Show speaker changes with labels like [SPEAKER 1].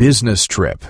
[SPEAKER 1] business trip.